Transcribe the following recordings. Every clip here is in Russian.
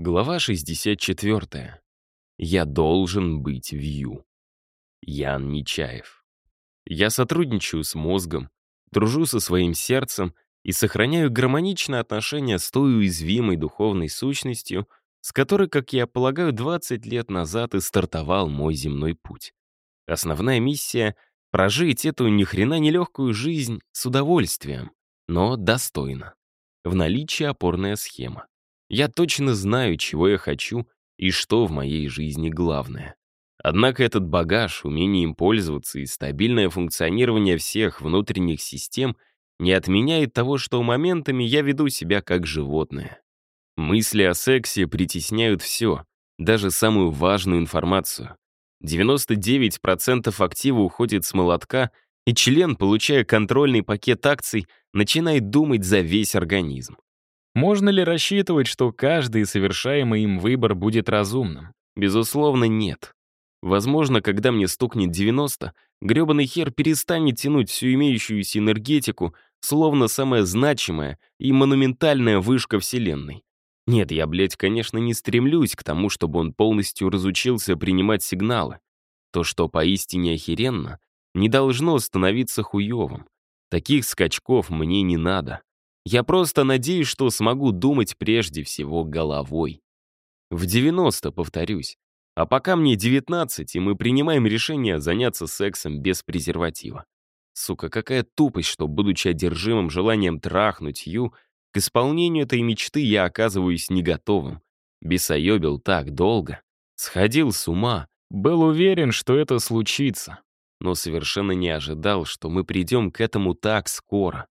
Глава 64. Я должен быть в Ю. Ян Нечаев. Я сотрудничаю с мозгом, дружу со своим сердцем и сохраняю гармоничные отношения с той уязвимой духовной сущностью, с которой, как я полагаю, 20 лет назад и стартовал мой земной путь. Основная миссия — прожить эту ни хрена нелегкую жизнь с удовольствием, но достойно. В наличии опорная схема. Я точно знаю, чего я хочу и что в моей жизни главное. Однако этот багаж, умение им пользоваться и стабильное функционирование всех внутренних систем не отменяет того, что моментами я веду себя как животное. Мысли о сексе притесняют все, даже самую важную информацию. 99% актива уходит с молотка, и член, получая контрольный пакет акций, начинает думать за весь организм. Можно ли рассчитывать, что каждый совершаемый им выбор будет разумным? Безусловно, нет. Возможно, когда мне стукнет 90, грёбаный хер перестанет тянуть всю имеющуюся энергетику, словно самая значимая и монументальная вышка Вселенной. Нет, я, блядь, конечно, не стремлюсь к тому, чтобы он полностью разучился принимать сигналы. То, что поистине охеренно, не должно становиться хуёвым. Таких скачков мне не надо. Я просто надеюсь, что смогу думать прежде всего головой. В 90, повторюсь. А пока мне 19, и мы принимаем решение заняться сексом без презерватива. Сука, какая тупость, что, будучи одержимым желанием трахнуть Ю, к исполнению этой мечты я оказываюсь не готовым. Бесоебил так долго. Сходил с ума. Был уверен, что это случится. Но совершенно не ожидал, что мы придем к этому так скоро.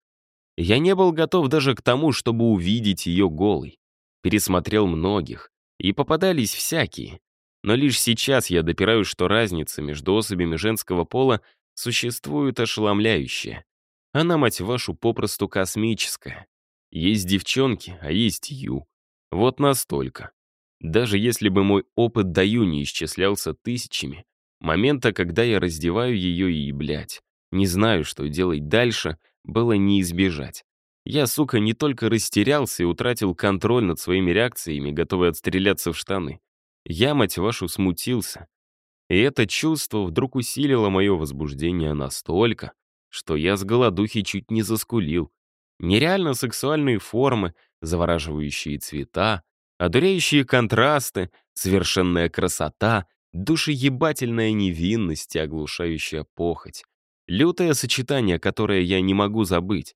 Я не был готов даже к тому, чтобы увидеть ее голой. Пересмотрел многих, и попадались всякие. Но лишь сейчас я допираю, что разница между особями женского пола существует ошеломляющая. Она, мать вашу, попросту космическая. Есть девчонки, а есть Ю. Вот настолько. Даже если бы мой опыт до не исчислялся тысячами, момента, когда я раздеваю ее и, блядь, не знаю, что делать дальше — было не избежать. Я, сука, не только растерялся и утратил контроль над своими реакциями, готовый отстреляться в штаны. Я, мать вашу, смутился. И это чувство вдруг усилило мое возбуждение настолько, что я с голодухи чуть не заскулил. Нереально сексуальные формы, завораживающие цвета, одуряющие контрасты, совершенная красота, душеебательная невинность и оглушающая похоть. Лютое сочетание, которое я не могу забыть.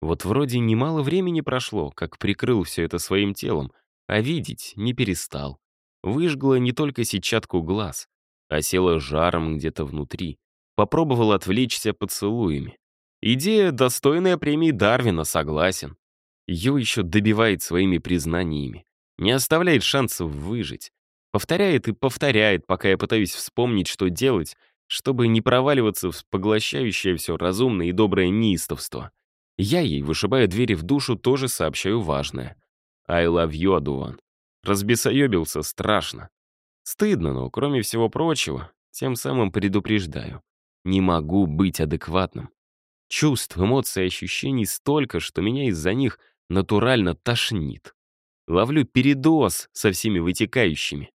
Вот вроде немало времени прошло, как прикрыл все это своим телом, а видеть не перестал. Выжгла не только сетчатку глаз, а села жаром где-то внутри. Попробовал отвлечься поцелуями. Идея, достойная премии Дарвина, согласен. Ее еще добивает своими признаниями. Не оставляет шансов выжить. Повторяет и повторяет, пока я пытаюсь вспомнить, что делать, чтобы не проваливаться в поглощающее все разумное и доброе неистовство. Я ей, вышибая двери в душу, тоже сообщаю важное. I love you, Адуван. Разбесоебился страшно. Стыдно, но, кроме всего прочего, тем самым предупреждаю. Не могу быть адекватным. Чувств, эмоций, ощущений столько, что меня из-за них натурально тошнит. Ловлю передоз со всеми вытекающими.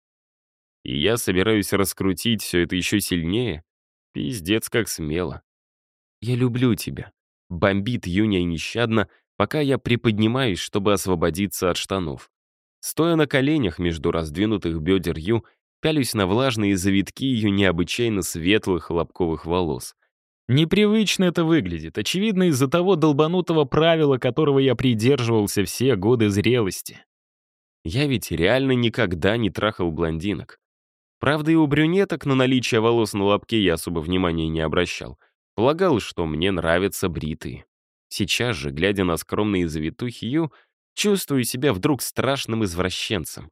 И я собираюсь раскрутить все это еще сильнее. Пиздец, как смело. Я люблю тебя. Бомбит Юня нещадно, пока я приподнимаюсь, чтобы освободиться от штанов. Стоя на коленях между раздвинутых бедер Ю, пялюсь на влажные завитки ее необычайно светлых лобковых волос. Непривычно это выглядит, очевидно, из-за того долбанутого правила, которого я придерживался все годы зрелости. Я ведь реально никогда не трахал блондинок. Правда, и у брюнеток на наличие волос на лобке я особо внимания не обращал. Полагал, что мне нравятся бритые. Сейчас же, глядя на скромные завитухи Ю, чувствую себя вдруг страшным извращенцем.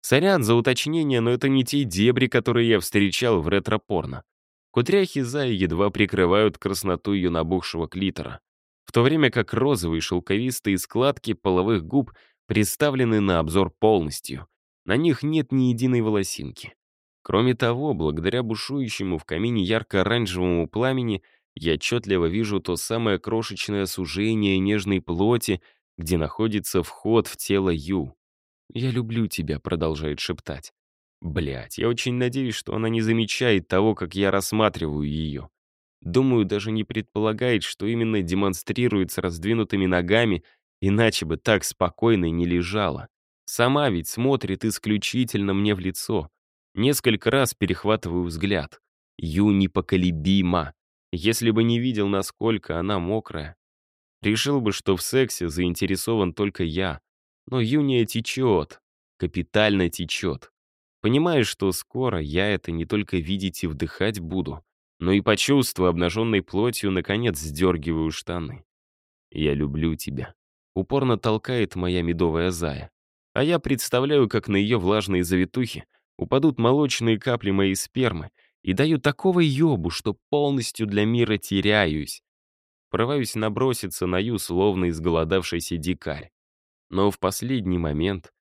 Сорян за уточнение, но это не те дебри, которые я встречал в ретро-порно. Кудряхи Зая едва прикрывают красноту ее набухшего клитора, в то время как розовые шелковистые складки половых губ представлены на обзор полностью. На них нет ни единой волосинки. Кроме того, благодаря бушующему в камине ярко-оранжевому пламени, я отчетливо вижу то самое крошечное сужение нежной плоти, где находится вход в тело Ю. «Я люблю тебя», — продолжает шептать. Блять, я очень надеюсь, что она не замечает того, как я рассматриваю ее. Думаю, даже не предполагает, что именно демонстрирует с раздвинутыми ногами, иначе бы так спокойно и не лежала. Сама ведь смотрит исключительно мне в лицо. Несколько раз перехватываю взгляд. Ю непоколебима. Если бы не видел, насколько она мокрая, решил бы, что в сексе заинтересован только я. Но Юния течет, капитально течет. Понимаю, что скоро я это не только видеть и вдыхать буду, но и почувствую обнаженной плотью, наконец, сдергиваю штаны. «Я люблю тебя», — упорно толкает моя медовая зая. А я представляю, как на ее влажные завитухи упадут молочные капли моей спермы и даю такого ёбу, что полностью для мира теряюсь. Порываюсь наброситься на Ю, словно изголодавшийся дикарь. Но в последний момент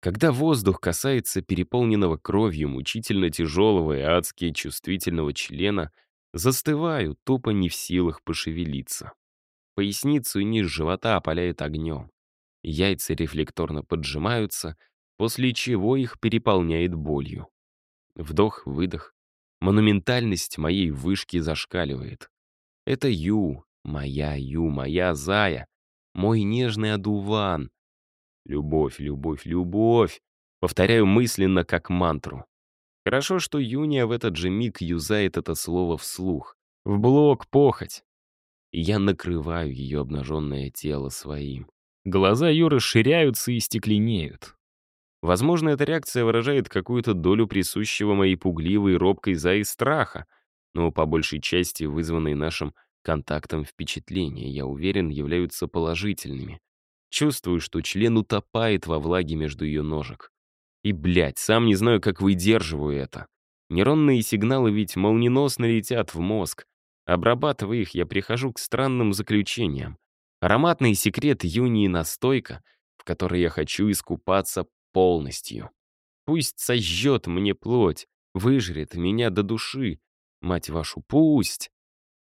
когда воздух касается переполненного кровью мучительно тяжелого и адски чувствительного члена, застываю, тупо не в силах пошевелиться. Поясницу и низ живота опаляет огнем. Яйца рефлекторно поджимаются, после чего их переполняет болью. Вдох-выдох. Монументальность моей вышки зашкаливает. Это Ю, моя Ю, моя Зая, мой нежный одуван, Любовь, любовь, любовь. Повторяю мысленно, как мантру. Хорошо, что Юния в этот же миг юзает это слово вслух. В блок похоть. Я накрываю ее обнаженное тело своим. Глаза ее расширяются и стекленеют. Возможно, эта реакция выражает какую-то долю присущего моей пугливой робкой за страха, но по большей части вызванные нашим контактом впечатления, я уверен, являются положительными. Чувствую, что член утопает во влаге между ее ножек. И, блядь, сам не знаю, как выдерживаю это. Нейронные сигналы ведь молниеносно летят в мозг. Обрабатывая их, я прихожу к странным заключениям. Ароматный секрет юнии настойка, в которой я хочу искупаться полностью. Пусть сожжет мне плоть, выжрет меня до души. Мать вашу, пусть!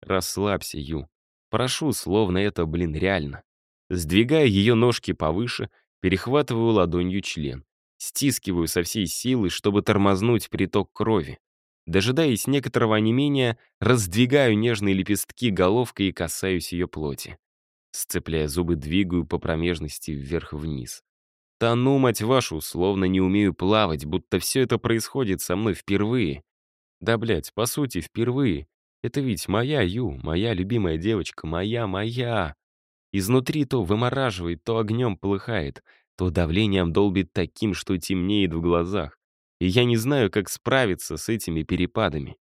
Расслабься, Ю. Прошу, словно это, блин, реально. Сдвигая ее ножки повыше, перехватываю ладонью член. Стискиваю со всей силы, чтобы тормознуть приток крови. Дожидаясь некоторого онемения, раздвигаю нежные лепестки головкой и касаюсь ее плоти. Сцепляя зубы, двигаю по промежности вверх-вниз. Тону, мать вашу, словно не умею плавать, будто все это происходит со мной впервые. Да, блядь, по сути, впервые. Это ведь моя Ю, моя любимая девочка, моя, моя. Изнутри то вымораживает, то огнем полыхает, то давлением долбит таким, что темнеет в глазах. И я не знаю, как справиться с этими перепадами.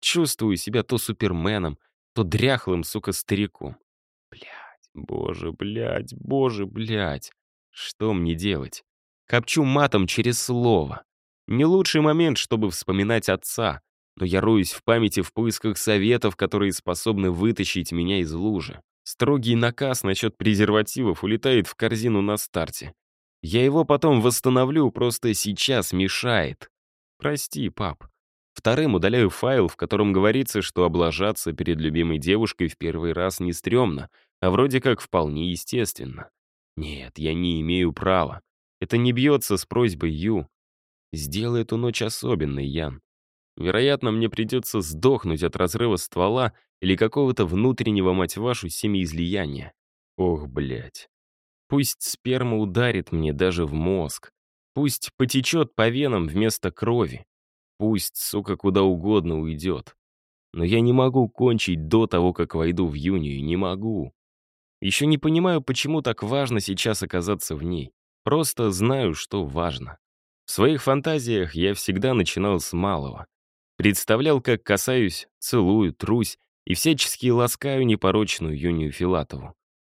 Чувствую себя то суперменом, то дряхлым, сука, стариком. Блять, боже, блять, боже, блять. Что мне делать? Копчу матом через слово. Не лучший момент, чтобы вспоминать отца, но я роюсь в памяти в поисках советов, которые способны вытащить меня из лужи. Строгий наказ насчет презервативов улетает в корзину на старте. Я его потом восстановлю, просто сейчас мешает. Прости, пап. Вторым удаляю файл, в котором говорится, что облажаться перед любимой девушкой в первый раз не стрёмно, а вроде как вполне естественно. Нет, я не имею права. Это не бьется с просьбой Ю. Сделай эту ночь особенной, Ян. Вероятно, мне придется сдохнуть от разрыва ствола или какого-то внутреннего, мать вашу, семяизлияния. Ох, блядь. Пусть сперма ударит мне даже в мозг. Пусть потечет по венам вместо крови. Пусть, сука, куда угодно уйдет. Но я не могу кончить до того, как войду в Юнию, не могу. Еще не понимаю, почему так важно сейчас оказаться в ней. Просто знаю, что важно. В своих фантазиях я всегда начинал с малого. Представлял, как касаюсь, целую, трусь и всячески ласкаю непорочную Юнию Филатову.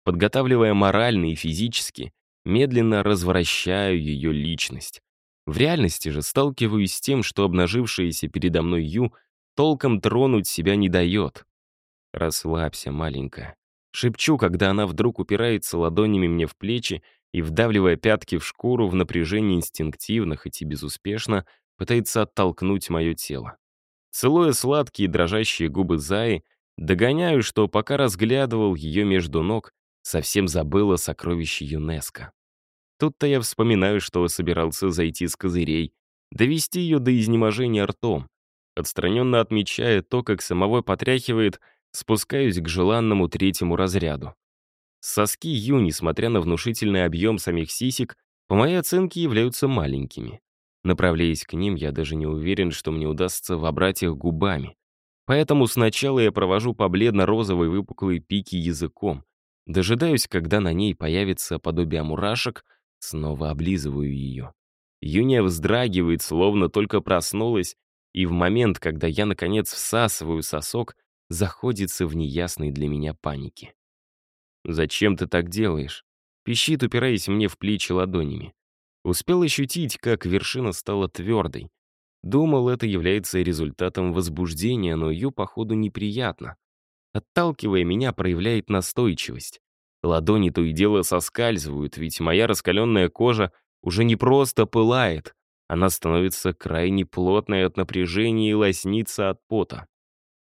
Подготавливая морально и физически, медленно развращаю ее личность. В реальности же сталкиваюсь с тем, что обнажившаяся передо мной Ю толком тронуть себя не дает. «Расслабься, маленькая». Шепчу, когда она вдруг упирается ладонями мне в плечи и, вдавливая пятки в шкуру в напряжении инстинктивно, хоть и безуспешно, пытается оттолкнуть мое тело. Целуя сладкие дрожащие губы Заи, догоняю, что пока разглядывал ее между ног, совсем забыла сокровище ЮНЕСКО. Тут-то я вспоминаю, что собирался зайти с козырей, довести ее до изнеможения ртом. Отстраненно отмечая то, как самого потряхивает, спускаюсь к желанному третьему разряду. Соски Ю, несмотря на внушительный объем самих сисек, по моей оценке являются маленькими. Направляясь к ним, я даже не уверен, что мне удастся вобрать их губами. Поэтому сначала я провожу по бледно-розовой выпуклой пике языком, дожидаюсь, когда на ней появится подобие мурашек, снова облизываю ее. Юния вздрагивает, словно только проснулась, и в момент, когда я, наконец, всасываю сосок, заходится в неясной для меня панике. «Зачем ты так делаешь?» Пищит, упираясь мне в плечи ладонями. Успел ощутить, как вершина стала твердой. Думал, это является результатом возбуждения, но ее, походу, неприятно. Отталкивая меня, проявляет настойчивость. Ладони то и дело соскальзывают, ведь моя раскаленная кожа уже не просто пылает, она становится крайне плотной от напряжения и лоснится от пота.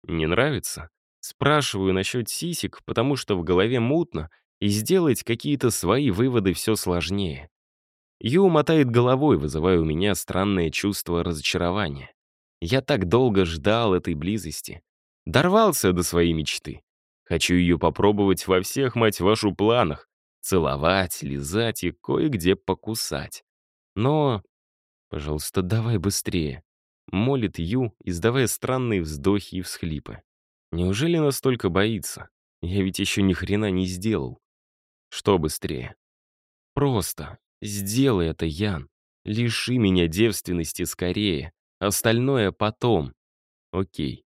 Не нравится? Спрашиваю насчет сисек, потому что в голове мутно, и сделать какие-то свои выводы все сложнее. Ю мотает головой, вызывая у меня странное чувство разочарования. Я так долго ждал этой близости. Дорвался до своей мечты. Хочу ее попробовать во всех, мать вашу, планах. Целовать, лизать и кое-где покусать. Но... Пожалуйста, давай быстрее. Молит Ю, издавая странные вздохи и всхлипы. Неужели настолько боится? Я ведь еще ни хрена не сделал. Что быстрее? Просто. Сделай это, Ян. Лиши меня девственности скорее. Остальное потом. Окей.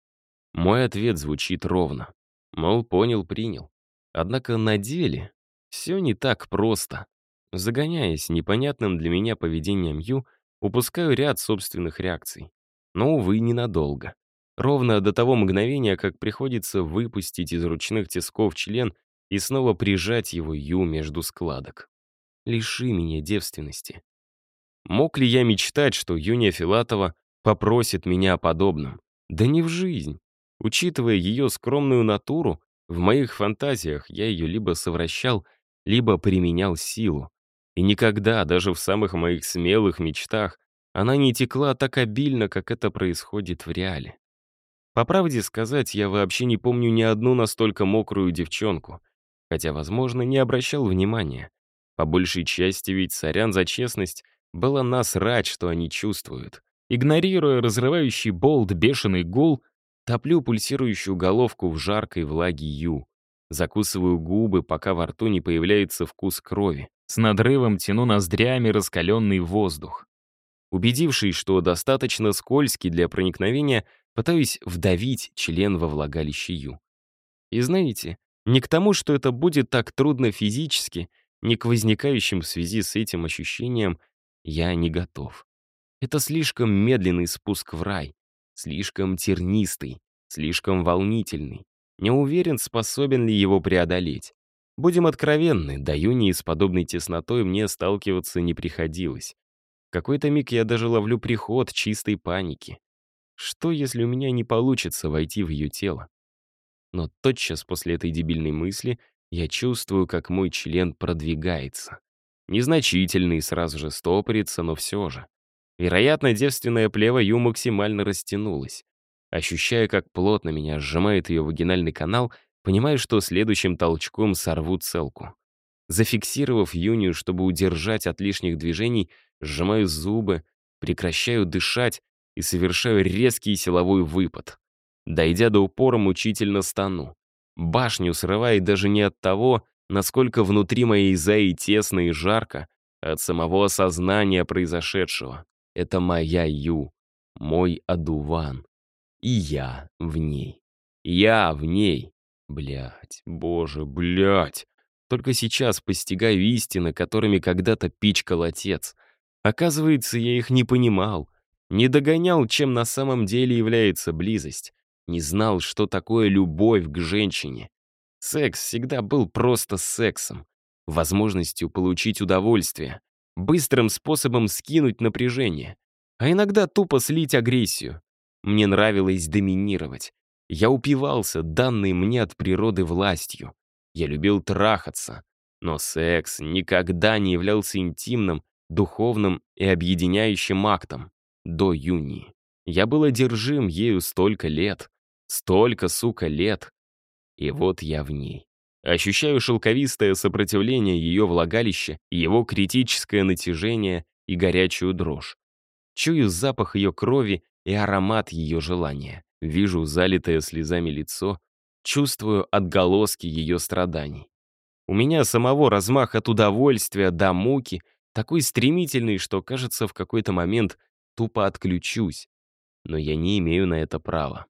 Мой ответ звучит ровно. Мол, понял, принял. Однако на деле все не так просто. Загоняясь непонятным для меня поведением Ю, упускаю ряд собственных реакций. Но, увы, ненадолго. Ровно до того мгновения, как приходится выпустить из ручных тисков член и снова прижать его Ю между складок лиши меня девственности. Мог ли я мечтать, что Юния Филатова попросит меня о подобном? Да не в жизнь. Учитывая ее скромную натуру, в моих фантазиях я ее либо совращал, либо применял силу. И никогда, даже в самых моих смелых мечтах, она не текла так обильно, как это происходит в реале. По правде сказать, я вообще не помню ни одну настолько мокрую девчонку, хотя, возможно, не обращал внимания. По большей части ведь сорян за честность было насрать, что они чувствуют. Игнорируя разрывающий болт бешеный гул, топлю пульсирующую головку в жаркой влаге ю. Закусываю губы, пока во рту не появляется вкус крови. С надрывом тяну ноздрями раскаленный воздух. Убедившись, что достаточно скользкий для проникновения, пытаюсь вдавить член во влагалище ю. И знаете, не к тому, что это будет так трудно физически, ни к возникающим в связи с этим ощущениям я не готов. Это слишком медленный спуск в рай, слишком тернистый, слишком волнительный. Не уверен, способен ли его преодолеть. Будем откровенны, до юни с подобной теснотой мне сталкиваться не приходилось. Какой-то миг я даже ловлю приход чистой паники. Что, если у меня не получится войти в ее тело? Но тотчас после этой дебильной мысли я чувствую, как мой член продвигается. Незначительный, сразу же стопорится, но все же. Вероятно, девственная плева Ю максимально растянулась. Ощущая, как плотно меня сжимает ее вагинальный канал, понимаю, что следующим толчком сорву целку. Зафиксировав Юнию, чтобы удержать от лишних движений, сжимаю зубы, прекращаю дышать и совершаю резкий силовой выпад. Дойдя до упора, мучительно стану. Башню срывает даже не от того, насколько внутри моей заи тесно и жарко, а от самого осознания произошедшего. Это моя Ю, мой одуван. И я в ней. Я в ней. Блять, боже, блять. Только сейчас постигаю истины, которыми когда-то пичкал отец. Оказывается, я их не понимал. Не догонял, чем на самом деле является близость не знал, что такое любовь к женщине. Секс всегда был просто сексом, возможностью получить удовольствие, быстрым способом скинуть напряжение, а иногда тупо слить агрессию. Мне нравилось доминировать. Я упивался данной мне от природы властью. Я любил трахаться. Но секс никогда не являлся интимным, духовным и объединяющим актом до Юнии. Я был одержим ею столько лет, столько, сука, лет. И вот я в ней. Ощущаю шелковистое сопротивление ее влагалища, его критическое натяжение и горячую дрожь. Чую запах ее крови и аромат ее желания. Вижу залитое слезами лицо, чувствую отголоски ее страданий. У меня самого размах от удовольствия до муки такой стремительный, что, кажется, в какой-то момент тупо отключусь. Но я не имею на это права.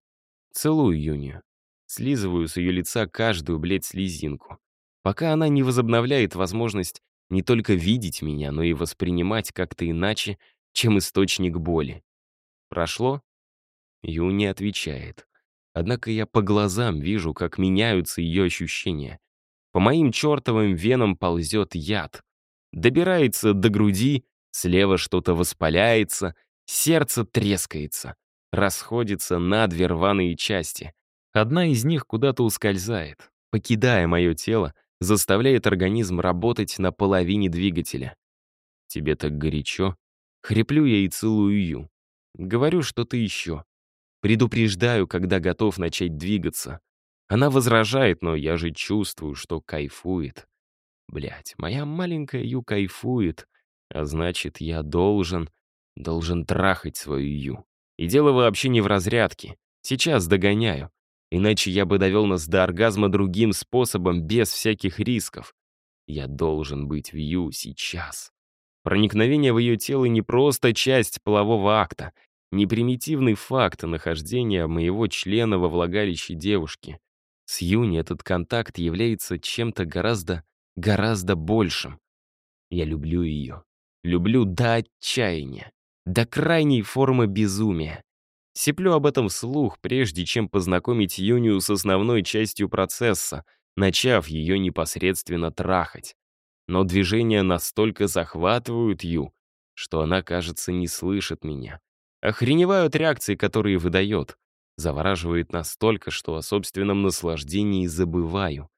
Целую Юнию. Слизываю с ее лица каждую, блядь, слезинку. Пока она не возобновляет возможность не только видеть меня, но и воспринимать как-то иначе, чем источник боли. Прошло? Ю не отвечает. Однако я по глазам вижу, как меняются ее ощущения. По моим чертовым венам ползет яд. Добирается до груди, слева что-то воспаляется, сердце трескается, расходится на две рваные части. Одна из них куда-то ускользает, покидая мое тело, заставляет организм работать на половине двигателя. Тебе так горячо. Хриплю я и целую Ю. Говорю что-то еще. Предупреждаю, когда готов начать двигаться. Она возражает, но я же чувствую, что кайфует. Блять, моя маленькая Ю кайфует, а значит, я должен, должен трахать свою Ю. И дело вообще не в разрядке. Сейчас догоняю. Иначе я бы довел нас до оргазма другим способом, без всяких рисков. Я должен быть в Ю сейчас. Проникновение в ее тело не просто часть полового акта, не примитивный факт нахождения моего члена во влагалище девушки. С Юни этот контакт является чем-то гораздо, гораздо большим. Я люблю ее. Люблю до отчаяния, до крайней формы безумия. Сиплю об этом вслух, прежде чем познакомить Юнию с основной частью процесса, начав ее непосредственно трахать. Но движения настолько захватывают Ю, что она, кажется, не слышит меня. Охреневаю от реакции, которые выдает. Завораживает настолько, что о собственном наслаждении забываю.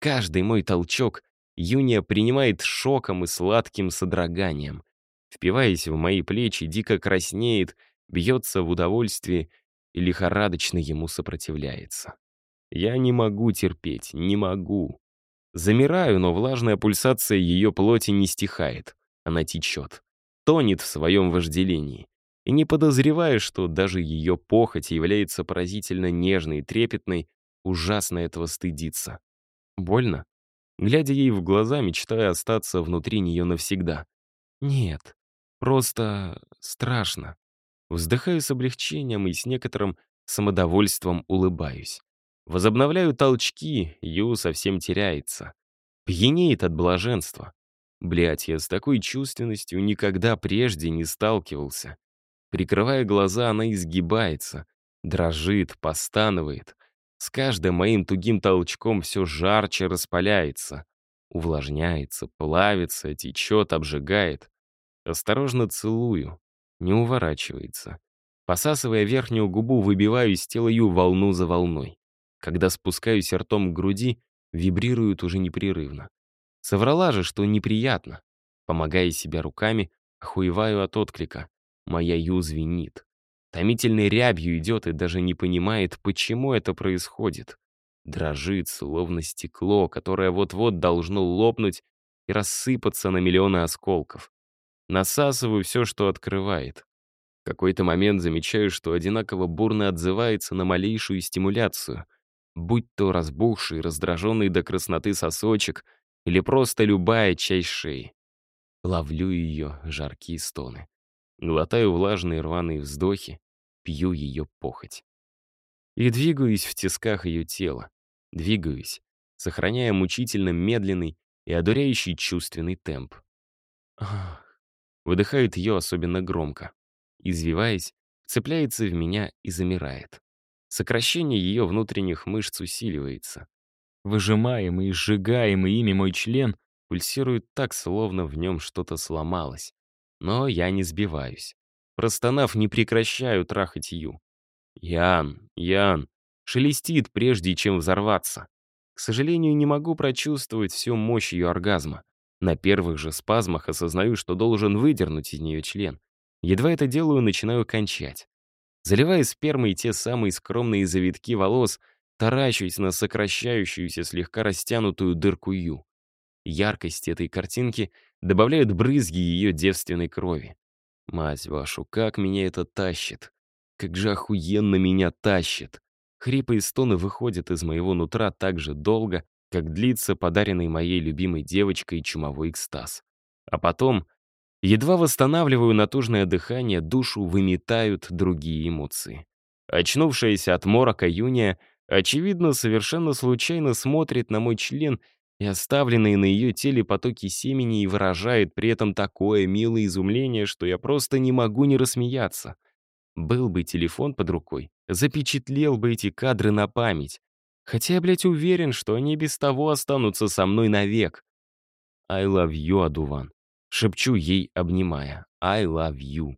Каждый мой толчок Юния принимает шоком и сладким содроганием. Впиваясь в мои плечи, дико краснеет — бьется в удовольствии и лихорадочно ему сопротивляется. Я не могу терпеть, не могу. Замираю, но влажная пульсация ее плоти не стихает. Она течет, тонет в своем вожделении. И не подозревая, что даже ее похоть является поразительно нежной и трепетной, ужасно этого стыдиться. Больно? Глядя ей в глаза, мечтая остаться внутри нее навсегда. Нет, просто страшно. Вздыхаю с облегчением и с некоторым самодовольством улыбаюсь. Возобновляю толчки, Ю совсем теряется. Пьянеет от блаженства. Блять, я с такой чувственностью никогда прежде не сталкивался. Прикрывая глаза, она изгибается, дрожит, постанывает. С каждым моим тугим толчком все жарче распаляется. Увлажняется, плавится, течет, обжигает. Осторожно целую, не уворачивается. Посасывая верхнюю губу, выбиваю из тела Ю волну за волной. Когда спускаюсь ртом к груди, вибрируют уже непрерывно. Соврала же, что неприятно. Помогая себя руками, охуеваю от отклика. Моя Ю звенит. Томительной рябью идет и даже не понимает, почему это происходит. Дрожит, словно стекло, которое вот-вот должно лопнуть и рассыпаться на миллионы осколков. Насасываю все, что открывает. В какой-то момент замечаю, что одинаково бурно отзывается на малейшую стимуляцию, будь то разбухший, раздраженный до красноты сосочек или просто любая часть шеи. Ловлю ее жаркие стоны. Глотаю влажные рваные вздохи, пью ее похоть. И двигаюсь в тисках ее тела. Двигаюсь, сохраняя мучительно медленный и одуряющий чувственный темп. Ах, Выдыхает ее особенно громко. Извиваясь, цепляется в меня и замирает. Сокращение ее внутренних мышц усиливается. Выжимаемый сжигаемый ими мой член пульсирует так, словно в нем что-то сломалось. Но я не сбиваюсь. Простонав, не прекращаю трахать Ю. Ян, Ян, шелестит, прежде чем взорваться. К сожалению, не могу прочувствовать всю мощь ее оргазма. На первых же спазмах осознаю, что должен выдернуть из нее член. Едва это делаю, начинаю кончать. Заливая спермой те самые скромные завитки волос, таращусь на сокращающуюся, слегка растянутую дырку Ю. Яркость этой картинки добавляют брызги ее девственной крови. Мать вашу, как меня это тащит! Как же охуенно меня тащит! Хрипы и стоны выходят из моего нутра так же долго, как длится подаренный моей любимой девочкой чумовой экстаз. А потом, едва восстанавливаю натужное дыхание, душу выметают другие эмоции. Очнувшаяся от морока Юния, очевидно, совершенно случайно смотрит на мой член и оставленные на ее теле потоки семени и выражает при этом такое милое изумление, что я просто не могу не рассмеяться. Был бы телефон под рукой, запечатлел бы эти кадры на память. Хотя я, блядь, уверен, что они без того останутся со мной навек. I love you, Адуван. Шепчу ей, обнимая. I love you.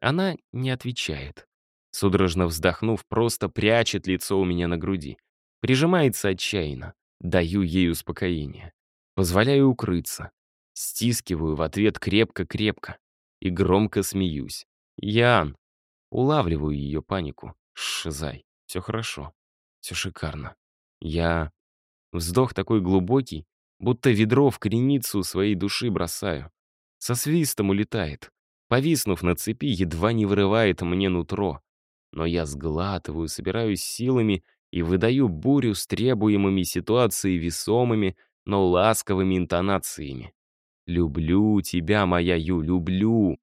Она не отвечает. Судорожно вздохнув, просто прячет лицо у меня на груди. Прижимается отчаянно. Даю ей успокоение. Позволяю укрыться. Стискиваю в ответ крепко-крепко. И громко смеюсь. Ян. Улавливаю ее панику. Шизай. Все хорошо. Все шикарно. Я... Вздох такой глубокий, будто ведро в креницу своей души бросаю. Со свистом улетает. Повиснув на цепи, едва не вырывает мне нутро. Но я сглатываю, собираюсь силами и выдаю бурю с требуемыми ситуацией весомыми, но ласковыми интонациями. «Люблю тебя, моя Ю, люблю!»